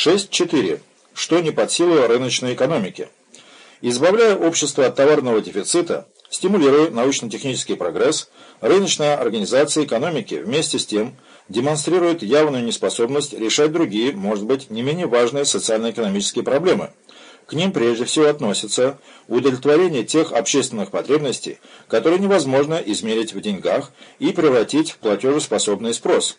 6.4. Что не под силу рыночной экономики? Избавляя общество от товарного дефицита, стимулируя научно-технический прогресс, рыночная организация экономики вместе с тем демонстрирует явную неспособность решать другие, может быть, не менее важные социально-экономические проблемы. К ним прежде всего относятся удовлетворение тех общественных потребностей, которые невозможно измерить в деньгах и превратить в платежеспособный спрос.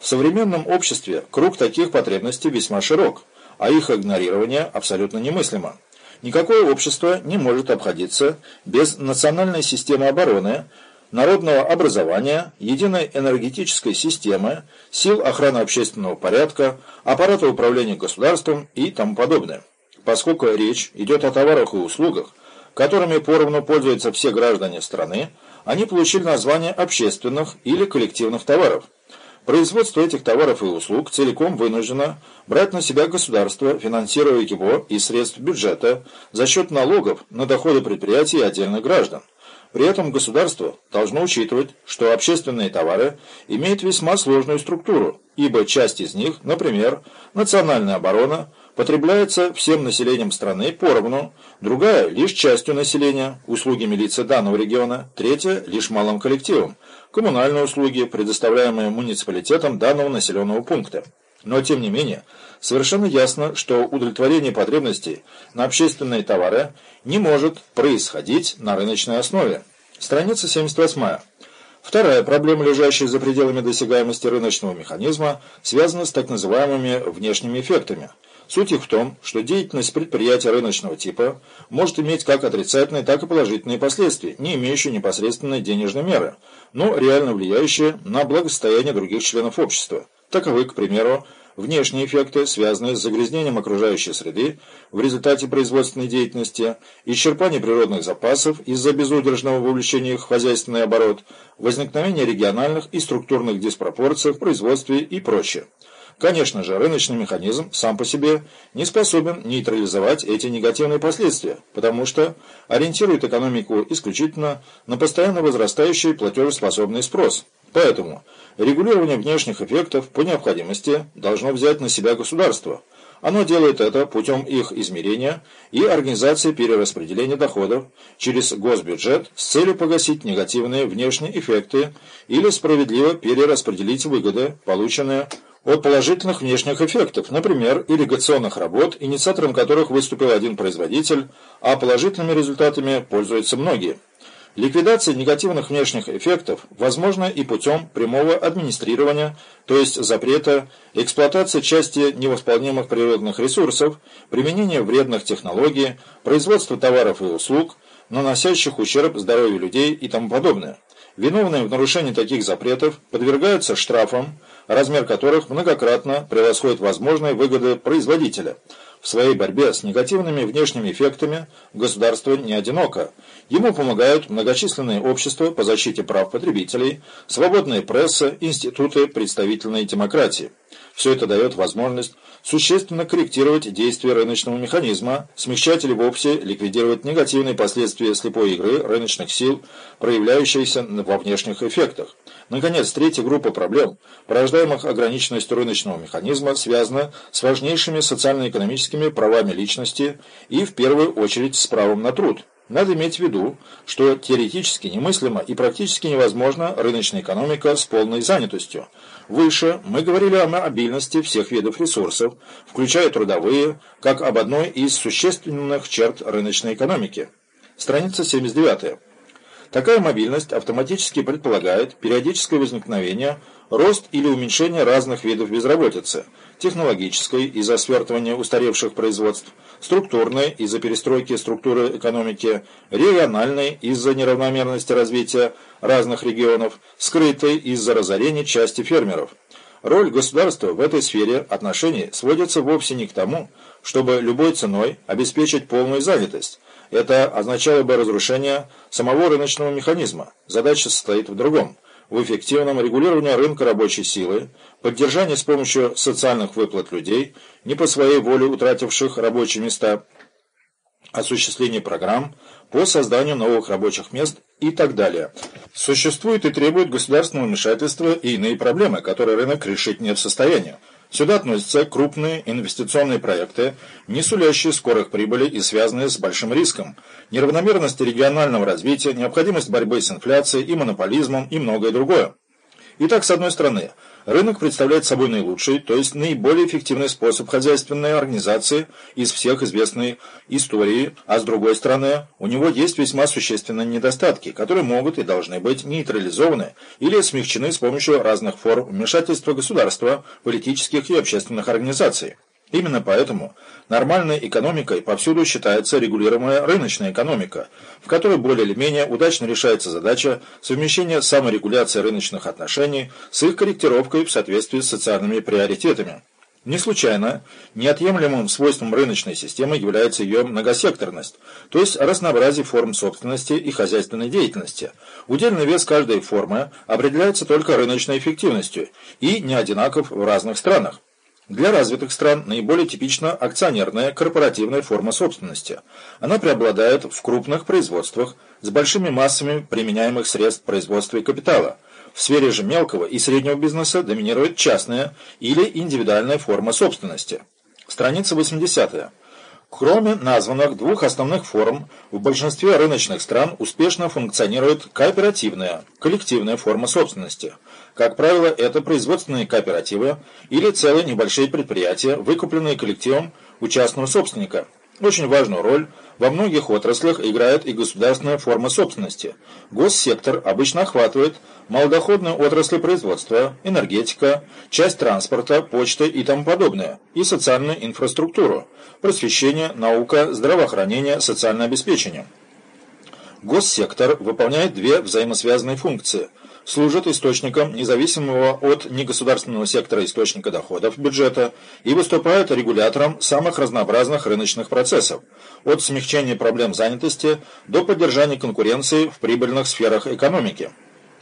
В современном обществе круг таких потребностей весьма широк, а их игнорирование абсолютно немыслимо. Никакое общество не может обходиться без национальной системы обороны, народного образования, единой энергетической системы, сил охраны общественного порядка, аппарата управления государством и тому подобное. Поскольку речь идет о товарах и услугах, которыми поровну пользуются все граждане страны, они получили название общественных или коллективных товаров. Производство этих товаров и услуг целиком вынуждено брать на себя государство, финансируя его из средств бюджета за счет налогов на доходы предприятий и отдельных граждан. При этом государство должно учитывать, что общественные товары имеют весьма сложную структуру, ибо часть из них, например, национальная оборона, потребляется всем населением страны поровну, другая – лишь частью населения, услуги милиции данного региона, третья – лишь малым коллективом, коммунальные услуги, предоставляемые муниципалитетом данного населенного пункта. Но, тем не менее, совершенно ясно, что удовлетворение потребностей на общественные товары не может происходить на рыночной основе. Страница 78. Вторая проблема, лежащая за пределами досягаемости рыночного механизма, связана с так называемыми внешними эффектами. Суть их в том, что деятельность предприятия рыночного типа может иметь как отрицательные, так и положительные последствия, не имеющие непосредственной денежной меры, но реально влияющие на благосостояние других членов общества. Таковы, к примеру, внешние эффекты, связанные с загрязнением окружающей среды в результате производственной деятельности, исчерпание природных запасов из-за безудержного вовлечения их в хозяйственный оборот, возникновение региональных и структурных диспропорций в производстве и прочее. Конечно же, рыночный механизм сам по себе не способен нейтрализовать эти негативные последствия, потому что ориентирует экономику исключительно на постоянно возрастающий платежеспособный спрос. Поэтому регулирование внешних эффектов по необходимости должно взять на себя государство. Оно делает это путем их измерения и организации перераспределения доходов через госбюджет с целью погасить негативные внешние эффекты или справедливо перераспределить выгоды, полученные от положительных внешних эффектов, например, ирригационных работ, инициатором которых выступил один производитель, а положительными результатами пользуются многие. Ликвидация негативных внешних эффектов возможна и путем прямого администрирования, то есть запрета, эксплуатации части невосполнимых природных ресурсов, применения вредных технологий, производства товаров и услуг, наносящих ущерб здоровью людей и тому подобное. Виновные в нарушении таких запретов подвергаются штрафам, размер которых многократно превосходит возможные выгоды производителя – в своей борьбе с негативными внешними эффектами государство не одиноко. Ему помогают многочисленные общества по защите прав потребителей, свободная пресса, институты представительной демократии. Все это дает возможность существенно корректировать действия рыночного механизма, смягчать или вовсе ликвидировать негативные последствия слепой игры рыночных сил, проявляющиеся во внешних эффектах. Наконец, третья группа проблем, порождаемых ограниченностью рыночного механизма, связана с важнейшими социально-экономическими правами личности и, в первую очередь, с правом на труд. Надо иметь в виду, что теоретически немыслимо и практически невозможна рыночная экономика с полной занятостью. Выше мы говорили о мобильности всех видов ресурсов, включая трудовые, как об одной из существенных черт рыночной экономики. Страница 79. Такая мобильность автоматически предполагает периодическое возникновение, рост или уменьшение разных видов безработицы, технологической из-за свертывания устаревших производств, структурной из-за перестройки структуры экономики, региональной из-за неравномерности развития разных регионов, скрытой из-за разорения части фермеров. Роль государства в этой сфере отношений сводится вовсе не к тому, чтобы любой ценой обеспечить полную занятость, это означало бы разрушение самого рыночного механизма. Задача состоит в другом – в эффективном регулировании рынка рабочей силы, поддержании с помощью социальных выплат людей, не по своей воле утративших рабочие места, осуществлении программ по созданию новых рабочих мест и так далее. Существует и требует государственного вмешательства и иные проблемы, которые рынок решить не в состоянии. Сюда относятся крупные инвестиционные проекты, не сулящие скорых прибыли и связанные с большим риском, неравномерность регионального развития, необходимость борьбы с инфляцией и монополизмом и многое другое. Итак, с одной стороны, рынок представляет собой наилучший, то есть наиболее эффективный способ хозяйственной организации из всех известной истории, а с другой стороны, у него есть весьма существенные недостатки, которые могут и должны быть нейтрализованы или смягчены с помощью разных форм вмешательства государства, политических и общественных организаций. Именно поэтому нормальной экономикой повсюду считается регулируемая рыночная экономика, в которой более или менее удачно решается задача совмещения саморегуляции рыночных отношений с их корректировкой в соответствии с социальными приоритетами. Не случайно неотъемлемым свойством рыночной системы является ее многосекторность, то есть разнообразие форм собственности и хозяйственной деятельности. Удельный вес каждой формы определяется только рыночной эффективностью и не одинаков в разных странах. Для развитых стран наиболее типична акционерная корпоративная форма собственности. Она преобладает в крупных производствах с большими массами применяемых средств производства и капитала. В сфере же мелкого и среднего бизнеса доминирует частная или индивидуальная форма собственности. Страница 80. -я. Кроме названных двух основных форм, в большинстве рыночных стран успешно функционирует кооперативная, коллективная форма собственности. Как правило, это производственные кооперативы или целые небольшие предприятия, выкупленные коллективом у частного собственника. Очень важную роль во многих отраслях играет и государственная форма собственности. Госсектор обычно охватывает малодоходные отрасли производства, энергетика, часть транспорта, почты и тому подобное, и социальную инфраструктуру, просвещение, наука, здравоохранение, социальное обеспечение. Госсектор выполняет две взаимосвязанные функции – служит источником независимого от негосударственного сектора источника доходов бюджета и выступает регулятором самых разнообразных рыночных процессов, от смягчения проблем занятости до поддержания конкуренции в прибыльных сферах экономики.